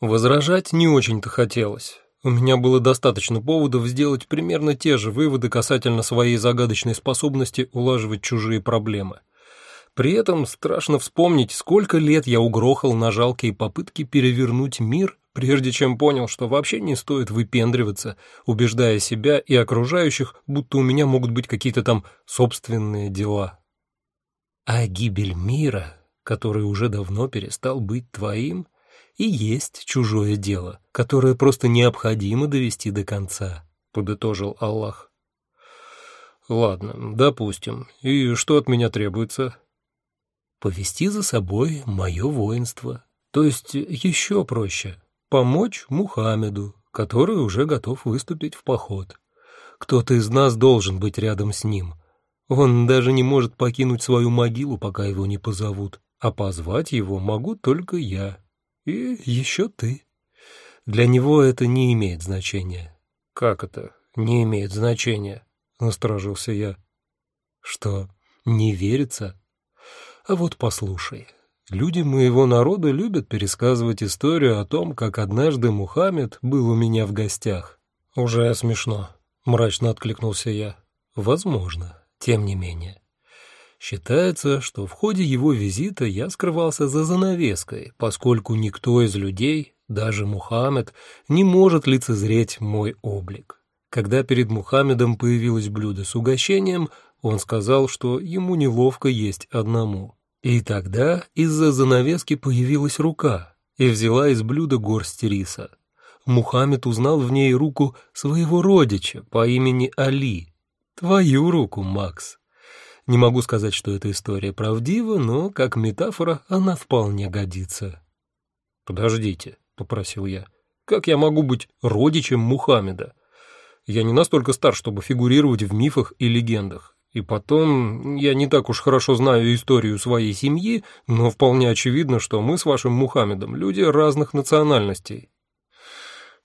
Возражать не очень-то хотелось. У меня было достаточно поводов сделать примерно те же выводы касательно своей загадочной способности улаживать чужие проблемы. При этом страшно вспомнить, сколько лет я угрохал на жалкие попытки перевернуть мир, прежде чем понял, что вообще не стоит выпендриваться, убеждая себя и окружающих, будто у меня могут быть какие-то там собственные дела. А гибель мира, который уже давно перестал быть твоим, и есть чужое дело, которое просто необходимо довести до конца, подытожил Аллах. Ладно, допустим. И что от меня требуется? Повести за собой мое воинство. То есть еще проще помочь Мухаммеду, который уже готов выступить в поход. Кто-то из нас должен быть рядом с ним. Он даже не может покинуть свою могилу, пока его не позовут, а позвать его могу только я. И еще ты. Для него это не имеет значения. Как это не имеет значения? Насторожился я. Что, не верится? А вот послушай. Люди моего народа любят пересказывать историю о том, как однажды Мухаммед был у меня в гостях. Уже смешно, мрачно откликнулся я. Возможно, тем не менее. Считается, что в ходе его визита я скрывался за занавеской, поскольку никто из людей, даже Мухаммед, не может лицезреть мой облик. Когда перед Мухаммедом появилось блюдо с угощением, он сказал, что ему неловко есть одному. И тогда из-за занавески появилась рука и взяла из блюда горсть риса. Мухаммед узнал в ней руку своего родича по имени Али. Твою руку, Макс. Не могу сказать, что эта история правдива, но как метафора она вполне годится. «Подождите», — попросил я, — «как я могу быть родичем Мухаммеда? Я не настолько стар, чтобы фигурировать в мифах и легендах. И потом, я не так уж хорошо знаю историю своей семьи, но вполне очевидно, что мы с вашим Мухаммедом люди разных национальностей».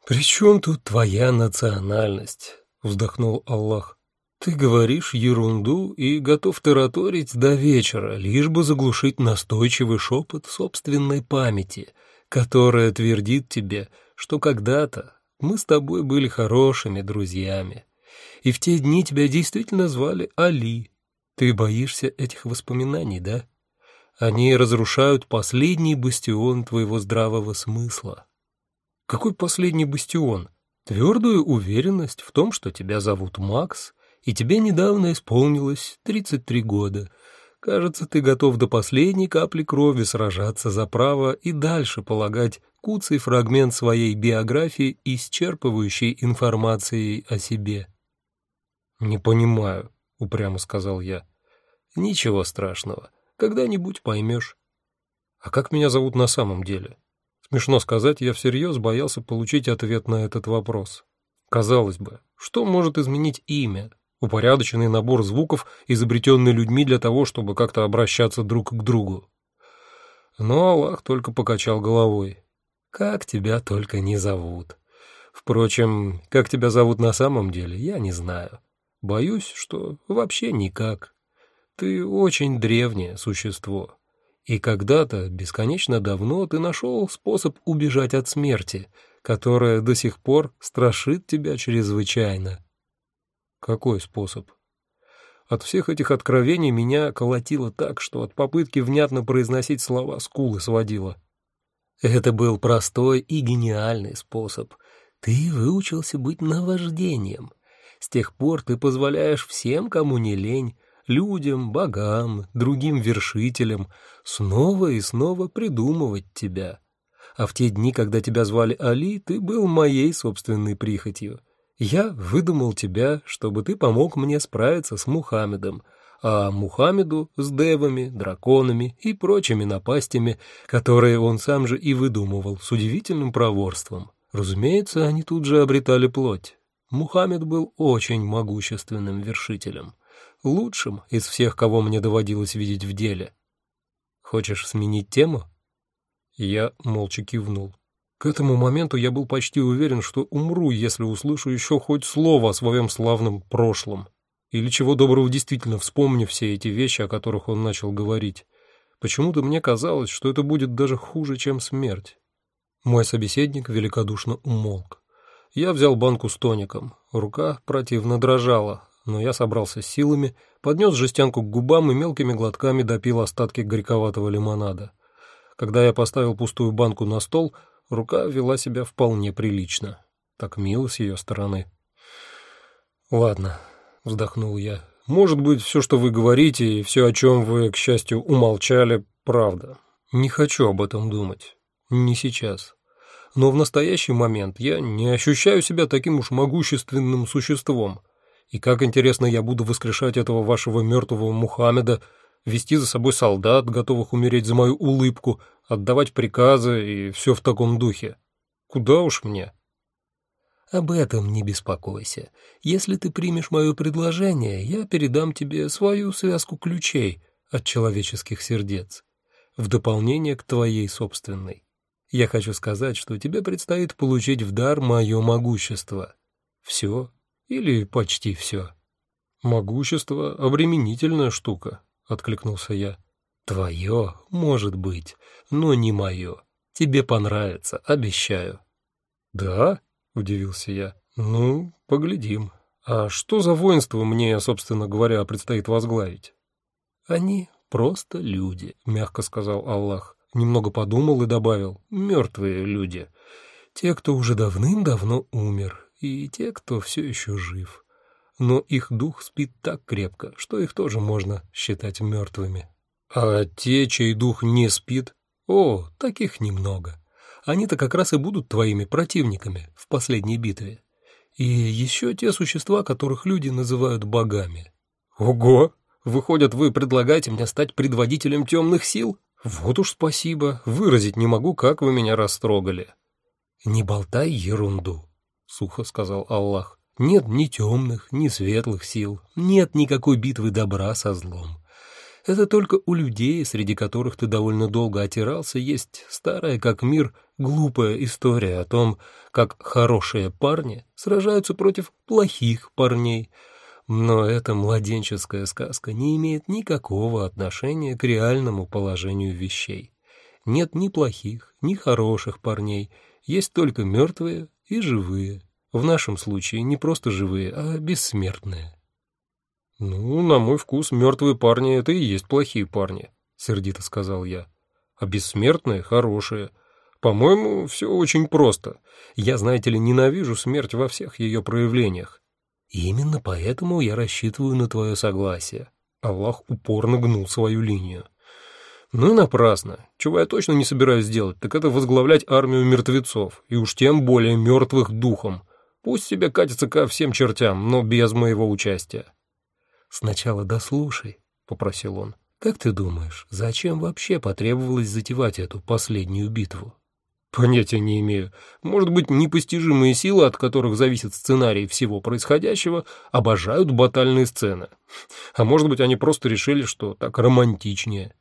«При чем тут твоя национальность?» — вздохнул Аллах. «Ты говоришь ерунду и готов тараторить до вечера, лишь бы заглушить настойчивый шепот собственной памяти, которая твердит тебе, что когда-то мы с тобой были хорошими друзьями» и в те дни тебя действительно звали Али. Ты боишься этих воспоминаний, да? Они разрушают последний бастион твоего здравого смысла. Какой последний бастион? Твердую уверенность в том, что тебя зовут Макс, и тебе недавно исполнилось 33 года. Кажется, ты готов до последней капли крови сражаться за право и дальше полагать куцый фрагмент своей биографии, исчерпывающей информацией о себе. «Не понимаю», — упрямо сказал я. «Ничего страшного. Когда-нибудь поймешь». «А как меня зовут на самом деле?» Смешно сказать, я всерьез боялся получить ответ на этот вопрос. Казалось бы, что может изменить имя? Упорядоченный набор звуков, изобретенный людьми для того, чтобы как-то обращаться друг к другу. Но Аллах только покачал головой. «Как тебя только не зовут. Впрочем, как тебя зовут на самом деле, я не знаю. Боюсь, что вообще никак. Ты очень древнее существо. И когда-то, бесконечно давно, ты нашел способ убежать от смерти, которая до сих пор страшит тебя чрезвычайно. Какой способ? От всех этих откровений меня колотило так, что от попытки внятно произносить слова скулы сводило. Это был простой и гениальный способ. Ты выучился быть наваждением — с тех пор ты позволяешь всем, кому не лень, людям, богам, другим вершителям, снова и снова придумывать тебя. А в те дни, когда тебя звали Али, ты был моей собственной прихотью. Я выдумал тебя, чтобы ты помог мне справиться с Мухаммедом, а Мухаммеду с девами, драконами и прочими напастями, которые он сам же и выдумывал с удивительным проворством. Разумеется, они тут же обретали плоть. Мухаммед был очень могущественным вершителем, лучшим из всех, кого мне доводилось видеть в деле. Хочешь сменить тему? Я молча кивнул. К этому моменту я был почти уверен, что умру, если услышу еще хоть слово о своем славном прошлом. Или чего доброго действительно вспомню все эти вещи, о которых он начал говорить. Почему-то мне казалось, что это будет даже хуже, чем смерть. Мой собеседник великодушно умолк. Я взял банку с тоником. Рука противно дрожала, но я собрался с силами, поднес жестянку к губам и мелкими глотками допил остатки горьковатого лимонада. Когда я поставил пустую банку на стол, рука вела себя вполне прилично. Так мило с ее стороны. «Ладно», — вздохнул я. «Может быть, все, что вы говорите, и все, о чем вы, к счастью, умолчали, правда. Не хочу об этом думать. Не сейчас. Но в настоящий момент я не ощущаю себя таким уж могущественным существом. И как интересно я буду воскрешать этого вашего мертвого Мухаммеда, вести за собой солдат, готовых умереть за мою улыбку, отдавать приказы и все в таком духе. Куда уж мне? Об этом не беспокойся. Если ты примешь мое предложение, я передам тебе свою связку ключей от человеческих сердец, в дополнение к твоей собственной. Я хочу сказать, что тебе предстоит получить в дар мое могущество. Все или почти все. Могущество — обременительная штука, — откликнулся я. Твое, может быть, но не мое. Тебе понравится, обещаю. Да? — удивился я. «Ну, поглядим. А что за воинство мне, собственно говоря, предстоит возглавить?» «Они просто люди», — мягко сказал Аллах. Немного подумал и добавил. «Мертвые люди. Те, кто уже давным-давно умер, и те, кто все еще жив. Но их дух спит так крепко, что их тоже можно считать мертвыми. А те, чей дух не спит, о, таких немного» они-то как раз и будут твоими противниками в последней битве. И еще те существа, которых люди называют богами. Ого! Выходит, вы предлагаете мне стать предводителем темных сил? Вот уж спасибо, выразить не могу, как вы меня растрогали. Не болтай ерунду, сухо сказал Аллах. Нет ни темных, ни светлых сил, нет никакой битвы добра со злом. Это только у людей, среди которых ты довольно долго отирался, есть старая как мир глупая история о том, как хорошие парни сражаются против плохих парней. Но эта младенческая сказка не имеет никакого отношения к реальному положению вещей. Нет ни плохих, ни хороших парней, есть только мертвые и живые. В нашем случае не просто живые, а бессмертные. «Ну, на мой вкус, мертвые парни — это и есть плохие парни», — сердито сказал я. «А бессмертные — хорошие. По-моему, все очень просто. Я, знаете ли, ненавижу смерть во всех ее проявлениях». «Именно поэтому я рассчитываю на твое согласие». Аллах упорно гнул свою линию. «Ну и напрасно. Чего я точно не собираюсь делать, так это возглавлять армию мертвецов, и уж тем более мертвых духом. Пусть себе катится ко всем чертям, но без моего участия». «Сначала дослушай», — попросил он. «Как ты думаешь, зачем вообще потребовалось затевать эту последнюю битву?» «Понятия не имею. Может быть, непостижимые силы, от которых зависит сценарий всего происходящего, обожают батальные сцены. А может быть, они просто решили, что так романтичнее».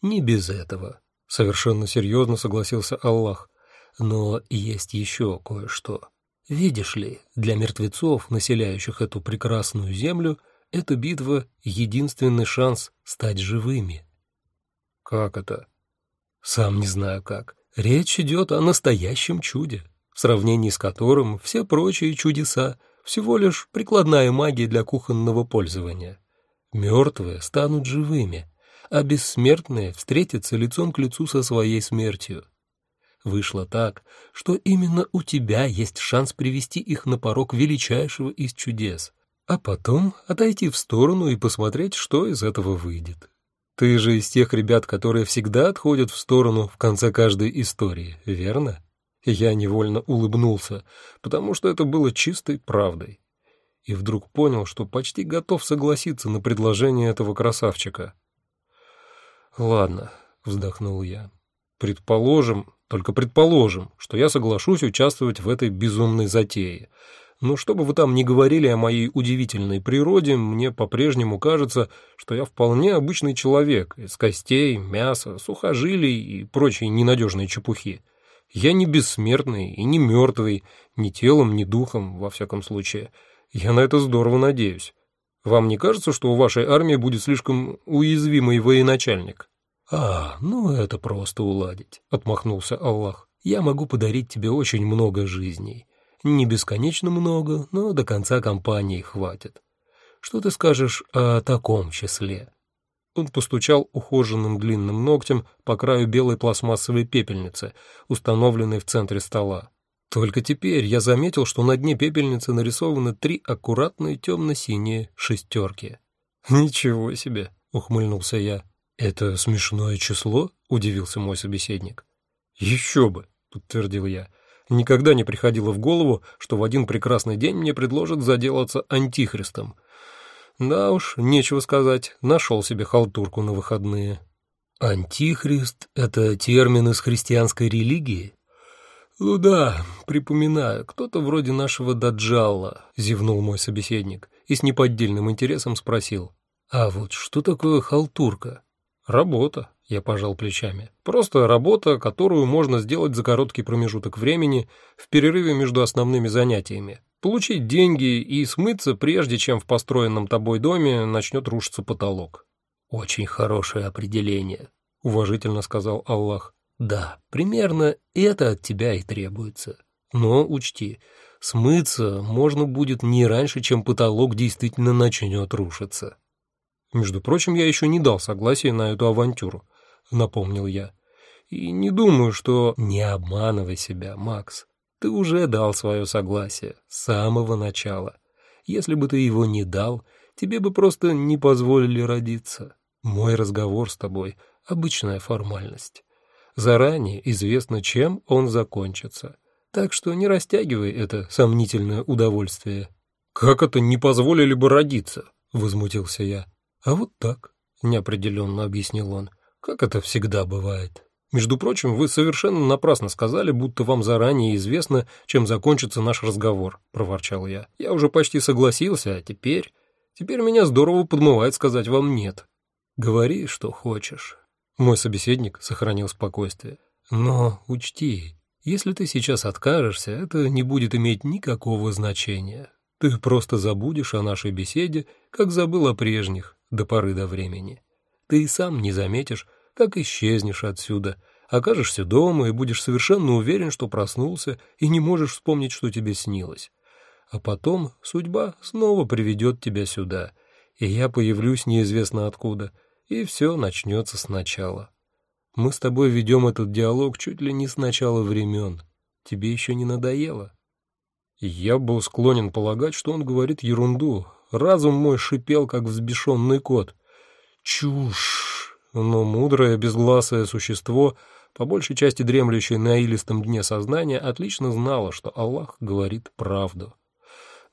«Не без этого», — совершенно серьезно согласился Аллах. «Но есть еще кое-что. Видишь ли, для мертвецов, населяющих эту прекрасную землю, — эта битва — единственный шанс стать живыми. Как это? Сам не знаю как. Речь идет о настоящем чуде, в сравнении с которым все прочие чудеса всего лишь прикладная магия для кухонного пользования. Мертвые станут живыми, а бессмертные встретятся лицом к лицу со своей смертью. Вышло так, что именно у тебя есть шанс привести их на порог величайшего из чудес — а потом отойти в сторону и посмотреть, что из этого выйдет. Ты же из тех ребят, которые всегда отходят в сторону в конце каждой истории, верно? Я невольно улыбнулся, потому что это было чистой правдой. И вдруг понял, что почти готов согласиться на предложение этого красавчика. «Ладно», — вздохнул я. «Предположим, только предположим, что я соглашусь участвовать в этой безумной затее. Но что бы вы там ни говорили о моей удивительной природе, мне по-прежнему кажется, что я вполне обычный человек, из костей, мяса, сухожилий и прочей ненадежной чепухи. Я не бессмертный и не мертвый, ни телом, ни духом, во всяком случае. Я на это здорово надеюсь. Вам не кажется, что у вашей армии будет слишком уязвимый военачальник? «А, ну это просто уладить», — отмахнулся Аллах. Я могу подарить тебе очень много жизней. Не бесконечно много, но до конца кампании хватит. Что ты скажешь о таком числе?» Он постучал ухоженным длинным ногтем по краю белой пластмассовой пепельницы, установленной в центре стола. Только теперь я заметил, что на дне пепельницы нарисованы три аккуратные темно-синие шестерки. «Ничего себе!» — ухмыльнулся я. «Это смешное число?» — удивился мой собеседник. «Еще бы!» — подтвердил я. «Никогда не приходило в голову, что в один прекрасный день мне предложат заделаться антихристом. Да уж, нечего сказать, нашел себе халтурку на выходные». «Антихрист — это термин из христианской религии?» «Ну да, припоминаю, кто-то вроде нашего Даджалла», — зевнул мой собеседник и с неподдельным интересом спросил. «А вот что такое халтурка?» «Работа», — я пожал плечами. «Просто работа, которую можно сделать за короткий промежуток времени в перерыве между основными занятиями. Получить деньги и смыться, прежде чем в построенном тобой доме начнет рушиться потолок». «Очень хорошее определение», — уважительно сказал Аллах. Да, примерно это от тебя и требуется. Но учти, смыться можно будет не раньше, чем потолок действительно начнет рушиться. Между прочим, я еще не дал согласия на эту авантюру, напомнил я. И не думаю, что... Не обманывай себя, Макс. Ты уже дал свое согласие с самого начала. Если бы ты его не дал, тебе бы просто не позволили родиться. Мой разговор с тобой — обычная формальность. Заранее известно, чем он закончится. Так что не растягивай это сомнительное удовольствие. «Как это не позволили бы родиться?» — возмутился я. «А вот так», — неопределенно объяснил он. «Как это всегда бывает». «Между прочим, вы совершенно напрасно сказали, будто вам заранее известно, чем закончится наш разговор», — проворчал я. «Я уже почти согласился, а теперь... Теперь меня здорово подмывает сказать вам «нет». Говори, что хочешь. Мой собеседник сохранил спокойствие. «Но учти, если ты сейчас откажешься, это не будет иметь никакого значения. Ты просто забудешь о нашей беседе, как забыл о прежних, до поры до времени. Ты и сам не заметишь, как исчезнешь отсюда, окажешься дома и будешь совершенно уверен, что проснулся и не можешь вспомнить, что тебе снилось. А потом судьба снова приведет тебя сюда, и я появлюсь неизвестно откуда — и все начнется сначала. Мы с тобой ведем этот диалог чуть ли не с начала времен. Тебе еще не надоело?» Я был склонен полагать, что он говорит ерунду. Разум мой шипел, как взбешенный кот. Чушь! Но мудрое, безгласое существо, по большей части дремлющее на илистом дне сознания, отлично знало, что Аллах говорит правду.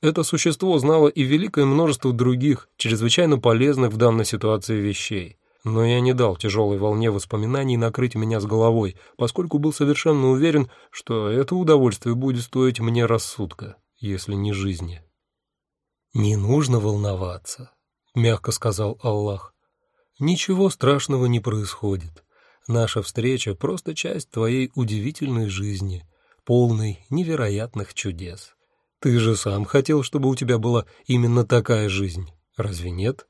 Это существо знало и великое множество других, чрезвычайно полезных в данной ситуации вещей. Но я не дал тяжелой волне воспоминаний накрыть меня с головой, поскольку был совершенно уверен, что это удовольствие будет стоить мне рассудка, если не жизни. «Не нужно волноваться», — мягко сказал Аллах. «Ничего страшного не происходит. Наша встреча — просто часть твоей удивительной жизни, полной невероятных чудес». Ты же сам хотел, чтобы у тебя была именно такая жизнь, разве нет?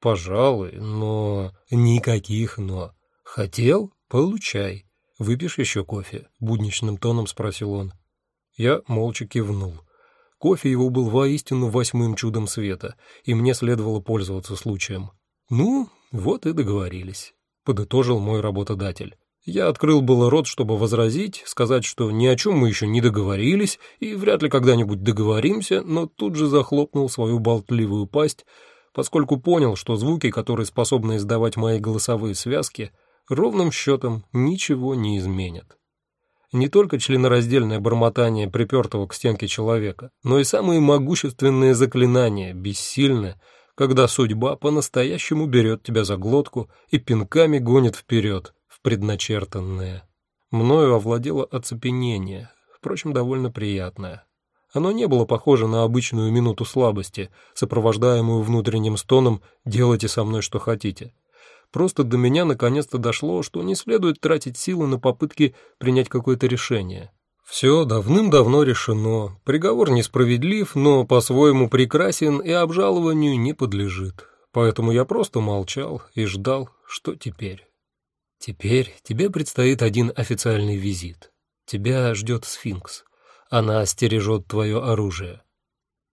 Пожалуй, но... Никаких «но». Хотел? Получай. Выпьешь еще кофе? Будничным тоном спросил он. Я молча кивнул. Кофе его был воистину восьмым чудом света, и мне следовало пользоваться случаем. «Ну, вот и договорились», — подытожил мой работодатель. Я открыл было рот, чтобы возразить, сказать, что ни о чем мы еще не договорились и вряд ли когда-нибудь договоримся, но тут же захлопнул свою болтливую пасть, поскольку понял, что звуки, которые способны издавать мои голосовые связки, ровным счетом ничего не изменят. Не только членораздельное бормотание припертого к стенке человека, но и самые могущественные заклинания бессильны, когда судьба по-настоящему берет тебя за глотку и пинками гонит вперед, предначертанное. Мною овладело оцепенение, впрочем, довольно приятное. Оно не было похоже на обычную минуту слабости, сопровождаемую внутренним стоном «делайте со мной что хотите». Просто до меня наконец-то дошло, что не следует тратить силы на попытки принять какое-то решение. Все давным-давно решено, приговор несправедлив, но по-своему прекрасен и обжалованию не подлежит. Поэтому я просто молчал и ждал, что теперь. Теперь тебе предстоит один официальный визит. Тебя ждет сфинкс. Она стережет твое оружие».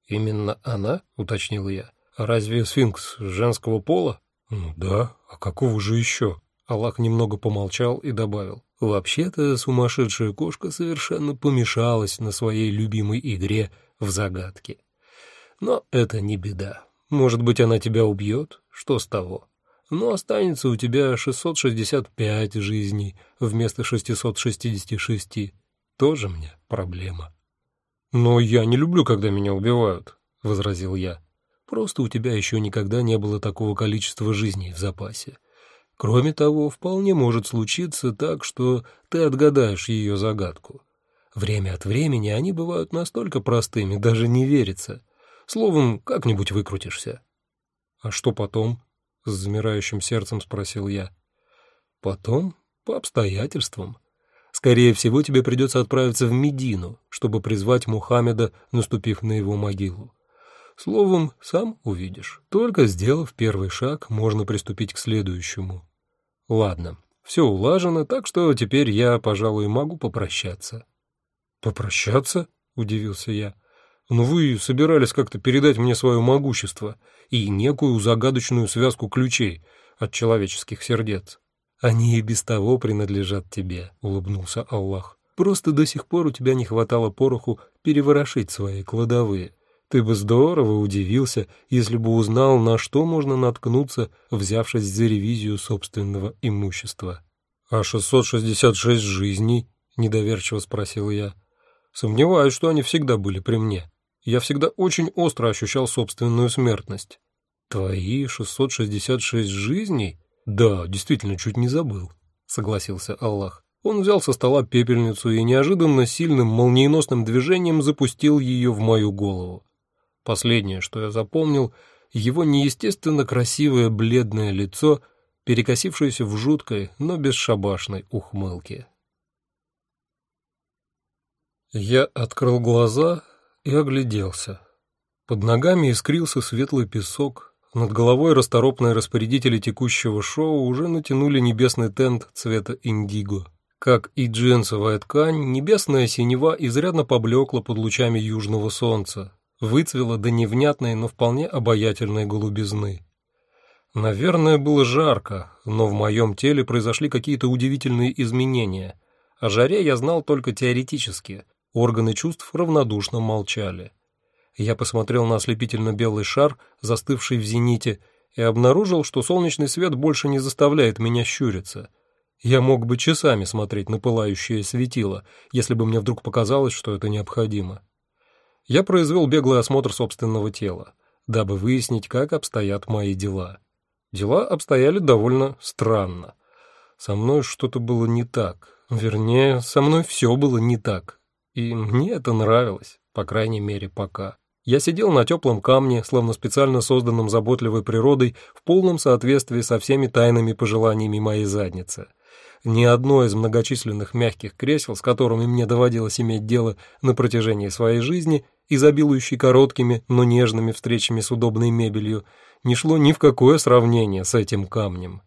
«Именно она?» — уточнил я. «А разве сфинкс женского пола?» «Ну да, а какого же еще?» Аллах немного помолчал и добавил. «Вообще-то сумасшедшая кошка совершенно помешалась на своей любимой игре в загадки. Но это не беда. Может быть, она тебя убьет? Что с того? Но останется у тебя 665 жизней вместо 666. Тоже мне проблема». «Но я не люблю, когда меня убивают», — возразил я. «Просто у тебя еще никогда не было такого количества жизней в запасе. Кроме того, вполне может случиться так, что ты отгадаешь ее загадку. Время от времени они бывают настолько простыми, даже не верится. Словом, как-нибудь выкрутишься. — А что потом? — с замирающим сердцем спросил я. — Потом? По обстоятельствам. Скорее всего, тебе придется отправиться в Медину, чтобы призвать Мухаммеда, наступив на его могилу. Словом, сам увидишь. Только сделав первый шаг, можно приступить к следующему. Ладно, все улажено, так что теперь я, пожалуй, могу попрощаться. Попрощаться? удивился я. Но ну, вы собирались как-то передать мне свое могущество и некую загадочную связку ключей от человеческих сердец. Они и без того принадлежат тебе, улыбнулся Аллах. Просто до сих пор у тебя не хватало пороху переворошить свои кладовые. Ты бы здорово удивился, если бы узнал, на что можно наткнуться, взявшись за ревизию собственного имущества. «А 666 жизней?» — недоверчиво спросил я. «Сомневаюсь, что они всегда были при мне. Я всегда очень остро ощущал собственную смертность». «Твои 666 жизней?» «Да, действительно, чуть не забыл», — согласился Аллах. Он взял со стола пепельницу и неожиданно сильным молниеносным движением запустил ее в мою голову. Последнее, что я запомнил, его неестественно красивое бледное лицо, перекосившееся в жуткой, но бесшабашной ухмылке. Я открыл глаза и огляделся. Под ногами искрился светлый песок, над головой расторопные распорядители текущего шоу уже натянули небесный тент цвета индиго. Как и джинсовая ткань, небесная синева изрядно поблекла под лучами южного солнца, выцвела до невнятной, но вполне обаятельной голубизны. Наверное, было жарко, но в моем теле произошли какие-то удивительные изменения. О жаре я знал только теоретически, органы чувств равнодушно молчали. Я посмотрел на ослепительно-белый шар, застывший в зените, и обнаружил, что солнечный свет больше не заставляет меня щуриться. Я мог бы часами смотреть на пылающее светило, если бы мне вдруг показалось, что это необходимо я произвел беглый осмотр собственного тела, дабы выяснить, как обстоят мои дела. Дела обстояли довольно странно. Со мной что-то было не так. Вернее, со мной все было не так. И мне это нравилось, по крайней мере, пока. Я сидел на теплом камне, словно специально созданном заботливой природой, в полном соответствии со всеми тайными пожеланиями моей задницы — ни одно из многочисленных мягких кресел, с которыми мне доводилось иметь дело на протяжении своей жизни, изобилующей короткими, но нежными встречами с удобной мебелью, не шло ни в какое сравнение с этим камнем.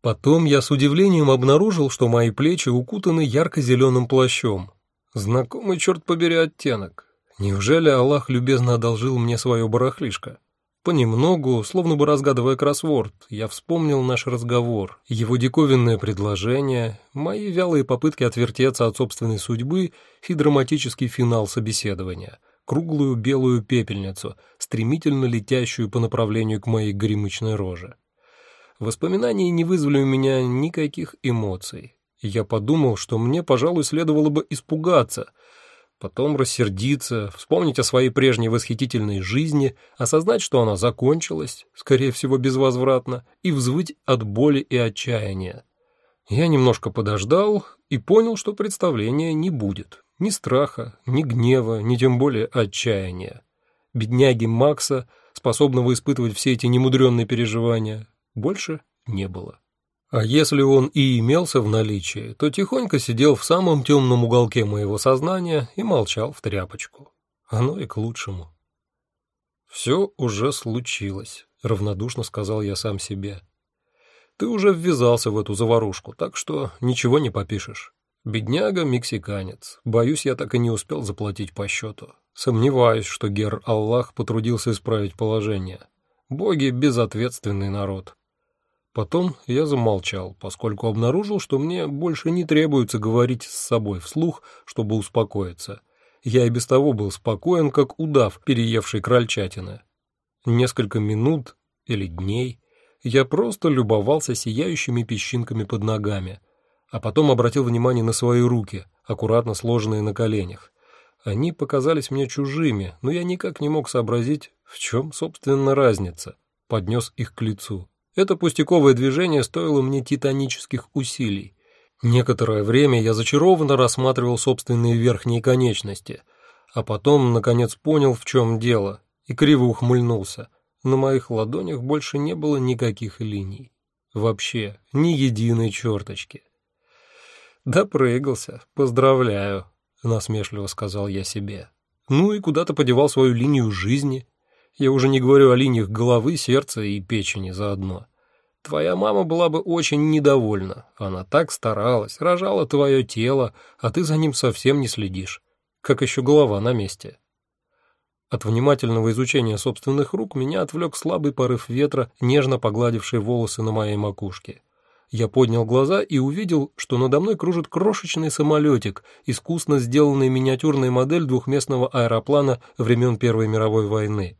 Потом я с удивлением обнаружил, что мои плечи укутаны ярко-зеленым плащом. Знакомый, черт побери, оттенок. Неужели Аллах любезно одолжил мне свое барахлишко? Понемногу, словно бы разгадывая кроссворд, я вспомнил наш разговор, его диковинное предложение, мои вялые попытки отвертеться от собственной судьбы и драматический финал собеседования, круглую белую пепельницу, стремительно летящую по направлению к моей гремычной роже. Воспоминания не вызвали у меня никаких эмоций. Я подумал, что мне, пожалуй, следовало бы испугаться — потом рассердиться, вспомнить о своей прежней восхитительной жизни, осознать, что она закончилась, скорее всего, безвозвратно, и взвыть от боли и отчаяния. Я немножко подождал и понял, что представления не будет. Ни страха, ни гнева, ни тем более отчаяния. Бедняги Макса, способного испытывать все эти немудренные переживания, больше не было. А если он и имелся в наличии, то тихонько сидел в самом темном уголке моего сознания и молчал в тряпочку. Оно и к лучшему. «Все уже случилось», — равнодушно сказал я сам себе. «Ты уже ввязался в эту заварушку, так что ничего не попишешь. Бедняга мексиканец. Боюсь, я так и не успел заплатить по счету. Сомневаюсь, что Гер Аллах потрудился исправить положение. Боги — безответственный народ. Потом я замолчал, поскольку обнаружил, что мне больше не требуется говорить с собой вслух, чтобы успокоиться. Я и без того был спокоен, как удав, переевший крольчатины. Несколько минут или дней я просто любовался сияющими песчинками под ногами, а потом обратил внимание на свои руки, аккуратно сложенные на коленях. Они показались мне чужими, но я никак не мог сообразить, в чем, собственно, разница. Поднес их к лицу. Это пустяковое движение стоило мне титанических усилий. Некоторое время я зачарованно рассматривал собственные верхние конечности, а потом, наконец, понял, в чем дело, и криво ухмыльнулся. На моих ладонях больше не было никаких линий. Вообще, ни единой черточки. «Допрыгался. Поздравляю», — насмешливо сказал я себе. «Ну и куда-то подевал свою линию жизни. Я уже не говорю о линиях головы, сердца и печени заодно. Твоя мама была бы очень недовольна. Она так старалась, рожала твое тело, а ты за ним совсем не следишь. Как еще голова на месте». От внимательного изучения собственных рук меня отвлек слабый порыв ветра, нежно погладивший волосы на моей макушке. Я поднял глаза и увидел, что надо мной кружит крошечный самолетик, искусно сделанный миниатюрной модель двухместного аэроплана времен Первой мировой войны.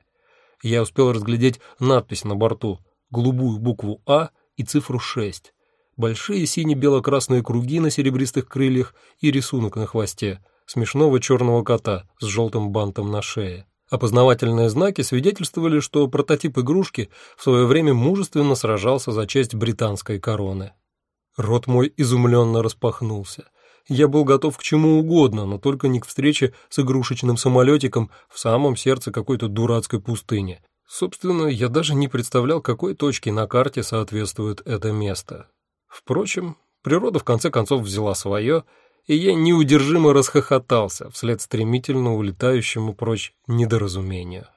Я успел разглядеть надпись на борту, голубую букву «А» и цифру 6, большие сине-бело-красные круги на серебристых крыльях и рисунок на хвосте, смешного черного кота с желтым бантом на шее. Опознавательные знаки свидетельствовали, что прототип игрушки в свое время мужественно сражался за честь британской короны. Рот мой изумленно распахнулся. Я был готов к чему угодно, но только не к встрече с игрушечным самолетиком в самом сердце какой-то дурацкой пустыни. Собственно, я даже не представлял, какой точке на карте соответствует это место. Впрочем, природа в конце концов взяла свое — и я неудержимо расхохотался вслед стремительно улетающему прочь недоразумению.